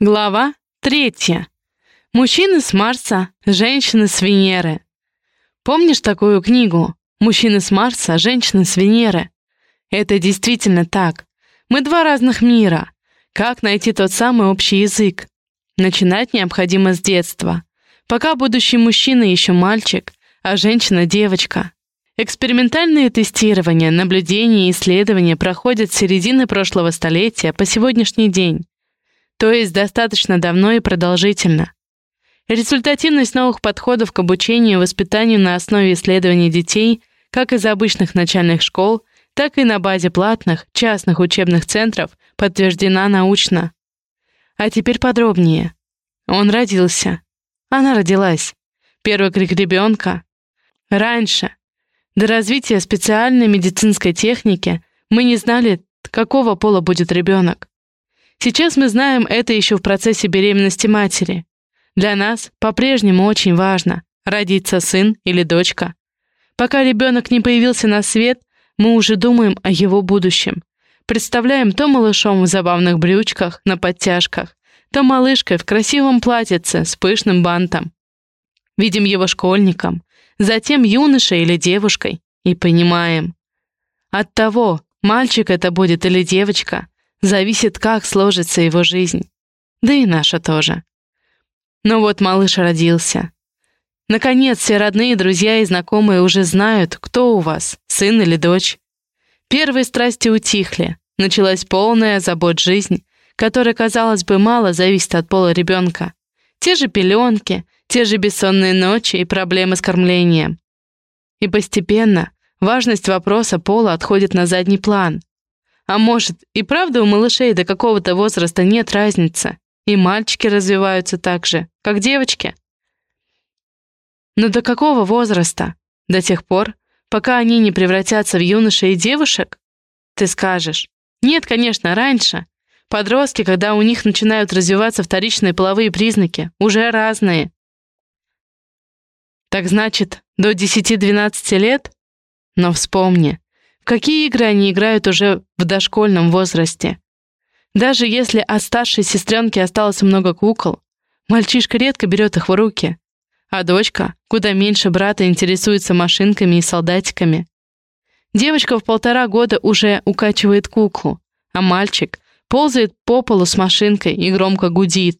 Глава третья. Мужчины с Марса, женщины с Венеры. Помнишь такую книгу «Мужчины с Марса, женщины с Венеры»? Это действительно так. Мы два разных мира. Как найти тот самый общий язык? Начинать необходимо с детства. Пока будущий мужчина еще мальчик, а женщина — девочка. Экспериментальные тестирования, наблюдения и исследования проходят с середины прошлого столетия по сегодняшний день то есть достаточно давно и продолжительно. Результативность новых подходов к обучению и воспитанию на основе исследований детей как из обычных начальных школ, так и на базе платных, частных учебных центров подтверждена научно. А теперь подробнее. Он родился. Она родилась. Первый крик ребенка. Раньше, до развития специальной медицинской техники, мы не знали, какого пола будет ребенок. Сейчас мы знаем это еще в процессе беременности матери. Для нас по-прежнему очень важно, родиться сын или дочка. Пока ребенок не появился на свет, мы уже думаем о его будущем. Представляем то малышом в забавных брючках, на подтяжках, то малышкой в красивом платьице с пышным бантом. Видим его школьником, затем юношей или девушкой, и понимаем. От того, мальчик это будет или девочка, Зависит, как сложится его жизнь. Да и наша тоже. Но вот малыш родился. Наконец, все родные, друзья и знакомые уже знают, кто у вас, сын или дочь. Первые страсти утихли, началась полная забот жизнь, которая, казалось бы, мало зависит от пола ребенка. Те же пеленки, те же бессонные ночи и проблемы с кормлением. И постепенно важность вопроса пола отходит на задний план. А может, и правда у малышей до какого-то возраста нет разницы, и мальчики развиваются так же, как девочки? Но до какого возраста? До тех пор, пока они не превратятся в юношей и девушек? Ты скажешь. Нет, конечно, раньше. Подростки, когда у них начинают развиваться вторичные половые признаки, уже разные. Так значит, до 10-12 лет? Но вспомни, какие игры они играют уже в дошкольном возрасте. Даже если от старшей сестренки осталось много кукол, мальчишка редко берет их в руки, а дочка куда меньше брата интересуется машинками и солдатиками. Девочка в полтора года уже укачивает куклу, а мальчик ползает по полу с машинкой и громко гудит.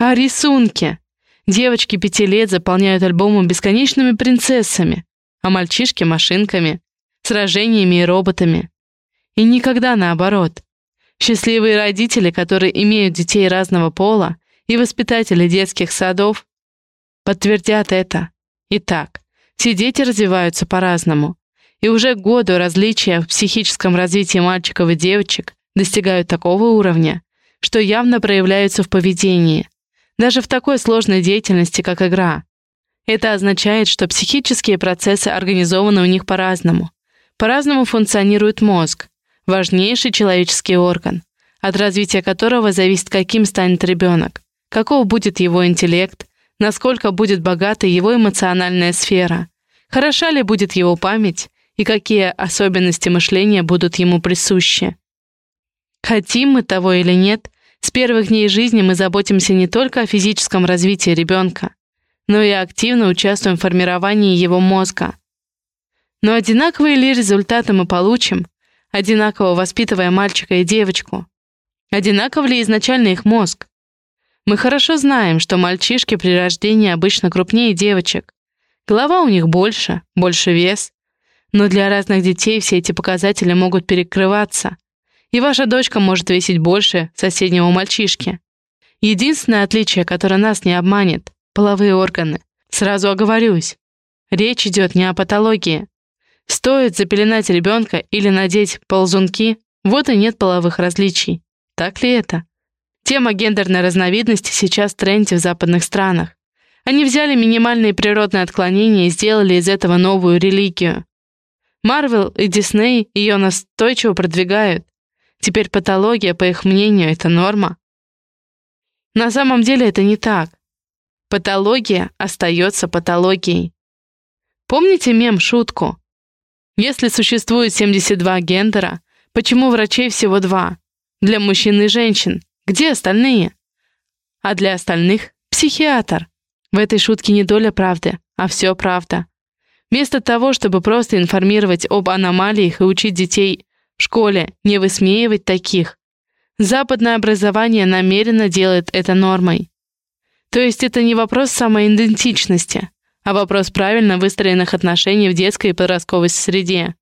А рисунки? Девочки пяти лет заполняют альбомы бесконечными принцессами, а мальчишки — машинками сражениями и роботами. И никогда наоборот. Счастливые родители, которые имеют детей разного пола, и воспитатели детских садов подтвердят это. Итак, все дети развиваются по-разному, и уже к году различия в психическом развитии мальчиков и девочек достигают такого уровня, что явно проявляются в поведении, даже в такой сложной деятельности, как игра. Это означает, что психические процессы организованы у них по-разному. По-разному функционирует мозг, важнейший человеческий орган, от развития которого зависит, каким станет ребенок, каков будет его интеллект, насколько будет богата его эмоциональная сфера, хороша ли будет его память и какие особенности мышления будут ему присущи. Хотим мы того или нет, с первых дней жизни мы заботимся не только о физическом развитии ребенка, но и активно участвуем в формировании его мозга, но одинаковые ли результаты мы получим, одинаково воспитывая мальчика и девочку? Одинаков ли изначально их мозг? Мы хорошо знаем, что мальчишки при рождении обычно крупнее девочек. Голова у них больше, больше вес. Но для разных детей все эти показатели могут перекрываться. И ваша дочка может весить больше соседнего мальчишки. Единственное отличие, которое нас не обманет — половые органы. Сразу оговорюсь. Речь идет не о патологии, Стоит запеленать ребенка или надеть ползунки, вот и нет половых различий. Так ли это? Тема гендерной разновидности сейчас в тренде в западных странах. Они взяли минимальные природные отклонения и сделали из этого новую религию. Марвел и Дисней ее настойчиво продвигают. Теперь патология, по их мнению, это норма. На самом деле это не так. Патология остается патологией. Помните мем-шутку? Если существует 72 гендера, почему врачей всего два? Для мужчин и женщин. Где остальные? а для остальных — психиатр. В этой шутке не доля правды, а все правда. Вместо того, чтобы просто информировать об аномалиях и учить детей в школе не высмеивать таких, западное образование намеренно делает это нормой. То есть это не вопрос самоидентичности, а вопрос правильно выстроенных отношений в детской и подростковой среде.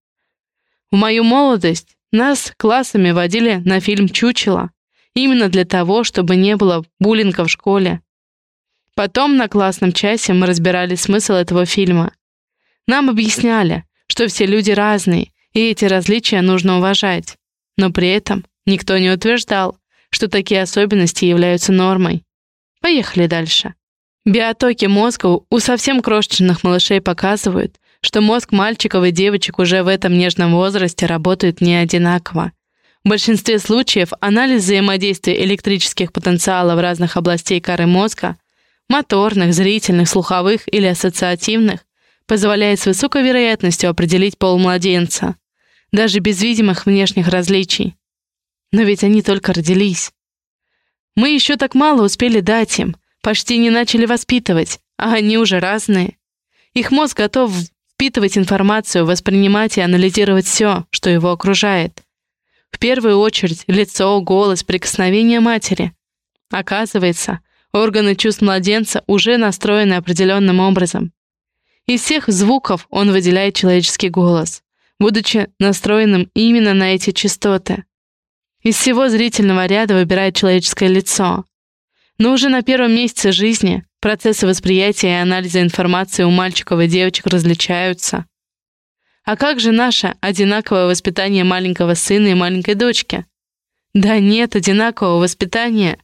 В мою молодость нас классами водили на фильм «Чучело», именно для того, чтобы не было буллинга в школе. Потом на классном часе мы разбирали смысл этого фильма. Нам объясняли, что все люди разные, и эти различия нужно уважать. Но при этом никто не утверждал, что такие особенности являются нормой. Поехали дальше. Биотоки мозга у совсем крошечных малышей показывают, что мозг мальчиков и девочек уже в этом нежном возрасте работает не одинаково. В большинстве случаев анализ взаимодействия электрических потенциалов разных областей коры мозга моторных, зрительных, слуховых или ассоциативных позволяет с высокой вероятностью определить пол младенца, даже без видимых внешних различий. Но ведь они только родились. Мы еще так мало успели дать им, почти не начали воспитывать, а они уже разные. Их мозг готов впитывать информацию, воспринимать и анализировать все, что его окружает. В первую очередь лицо, голос, прикосновение матери. Оказывается, Органы чувств младенца уже настроены определенным образом. Из всех звуков он выделяет человеческий голос, будучи настроенным именно на эти частоты. Из всего зрительного ряда выбирает человеческое лицо. Но уже на первом месяце жизни процессы восприятия и анализа информации у мальчиков и девочек различаются. А как же наше одинаковое воспитание маленького сына и маленькой дочки? Да нет одинакового воспитания.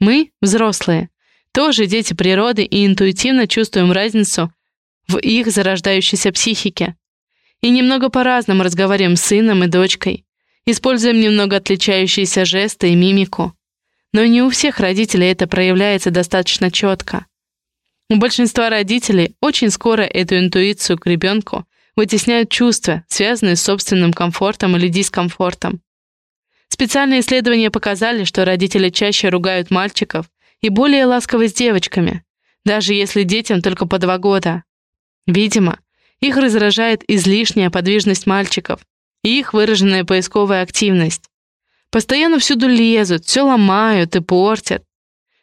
Мы, взрослые, тоже дети природы и интуитивно чувствуем разницу в их зарождающейся психике. И немного по-разному разговариваем с сыном и дочкой, используем немного отличающиеся жесты и мимику. Но не у всех родителей это проявляется достаточно четко. У большинства родителей очень скоро эту интуицию к ребенку вытесняют чувства, связанные с собственным комфортом или дискомфортом. Специальные исследования показали, что родители чаще ругают мальчиков и более ласковы с девочками, даже если детям только по два года. Видимо, их раздражает излишняя подвижность мальчиков и их выраженная поисковая активность. Постоянно всюду лезут, все ломают и портят.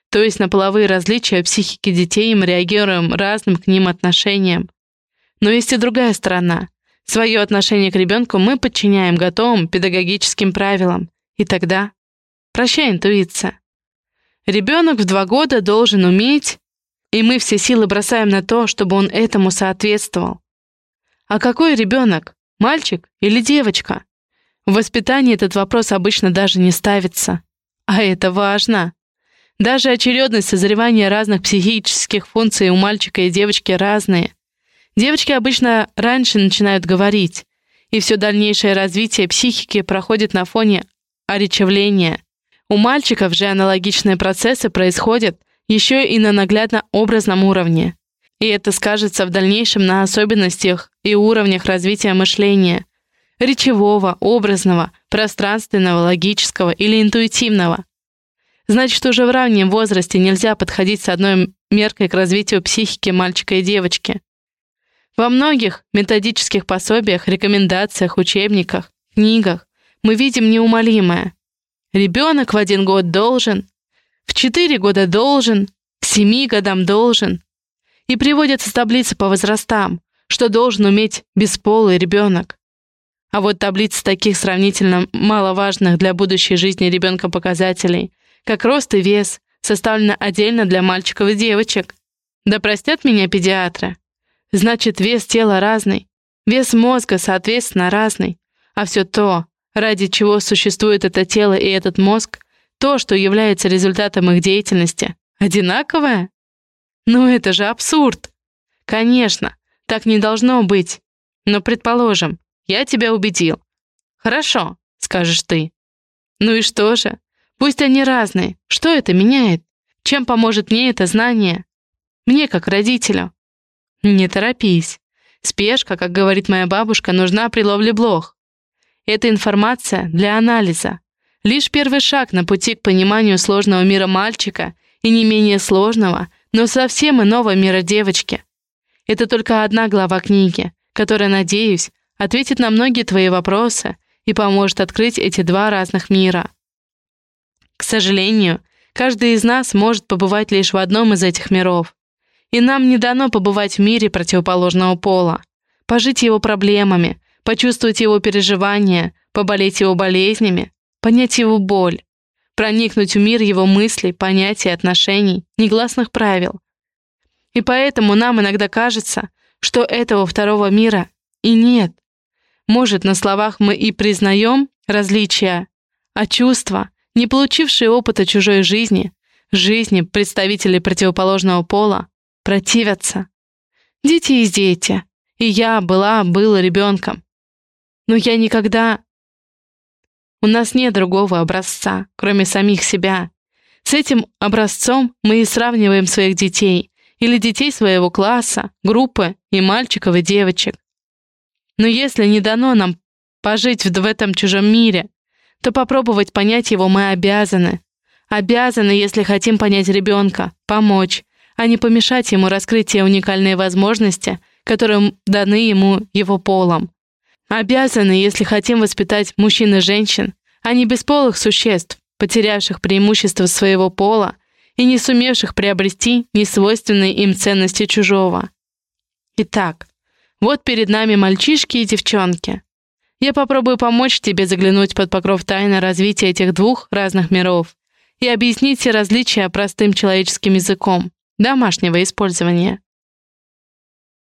То есть на половые различия психики детей мы реагируем разным к ним отношением. Но есть и другая сторона. Свое отношение к ребенку мы подчиняем готовым педагогическим правилам, и тогда прощай, интуиция. Ребенок в два года должен уметь, и мы все силы бросаем на то, чтобы он этому соответствовал. А какой ребенок? Мальчик или девочка? В воспитании этот вопрос обычно даже не ставится. А это важно. Даже очередность созревания разных психических функций у мальчика и девочки разные. Девочки обычно раньше начинают говорить, и все дальнейшее развитие психики проходит на фоне оречевления. У мальчиков же аналогичные процессы происходят еще и на наглядно-образном уровне. И это скажется в дальнейшем на особенностях и уровнях развития мышления, речевого, образного, пространственного, логического или интуитивного. Значит, уже в раннем возрасте нельзя подходить с одной меркой к развитию психики мальчика и девочки. Во многих методических пособиях, рекомендациях, учебниках, книгах мы видим неумолимое. Ребенок в один год должен, в четыре года должен, к семи годам должен. И приводятся таблицы по возрастам, что должен уметь бесполый ребенок. А вот таблицы таких сравнительно маловажных для будущей жизни ребенка показателей, как рост и вес, составлена отдельно для мальчиков и девочек. Да простят меня педиатры. Значит, вес тела разный, вес мозга, соответственно, разный. А все то, ради чего существует это тело и этот мозг, то, что является результатом их деятельности, одинаковое? Ну это же абсурд! Конечно, так не должно быть. Но, предположим, я тебя убедил. Хорошо, скажешь ты. Ну и что же? Пусть они разные. Что это меняет? Чем поможет мне это знание? Мне, как родителю. Не торопись. Спешка, как говорит моя бабушка, нужна при ловле блох. Эта информация для анализа. Лишь первый шаг на пути к пониманию сложного мира мальчика и не менее сложного, но совсем иного мира девочки. Это только одна глава книги, которая, надеюсь, ответит на многие твои вопросы и поможет открыть эти два разных мира. К сожалению, каждый из нас может побывать лишь в одном из этих миров. И нам не дано побывать в мире противоположного пола, пожить его проблемами, почувствовать его переживания, поболеть его болезнями, понять его боль, проникнуть в мир его мыслей, понятий, отношений, негласных правил. И поэтому нам иногда кажется, что этого второго мира и нет. Может, на словах мы и признаем различия, а чувства, не получившие опыта чужой жизни, жизни представителей противоположного пола, противятся. Дети есть дети, и я была, был ребенком. Но я никогда... У нас нет другого образца, кроме самих себя. С этим образцом мы и сравниваем своих детей, или детей своего класса, группы и мальчиков и девочек. Но если не дано нам пожить в этом чужом мире, то попробовать понять его мы обязаны. Обязаны, если хотим понять ребенка, помочь, а не помешать ему раскрыть те уникальные возможности, которые даны ему его полом. Обязаны, если хотим воспитать мужчин и женщин, а не бесполых существ, потерявших преимущество своего пола и не сумевших приобрести несвойственные им ценности чужого. Итак, вот перед нами мальчишки и девчонки. Я попробую помочь тебе заглянуть под покров тайны развития этих двух разных миров и объяснить все различия простым человеческим языком домашнего использования.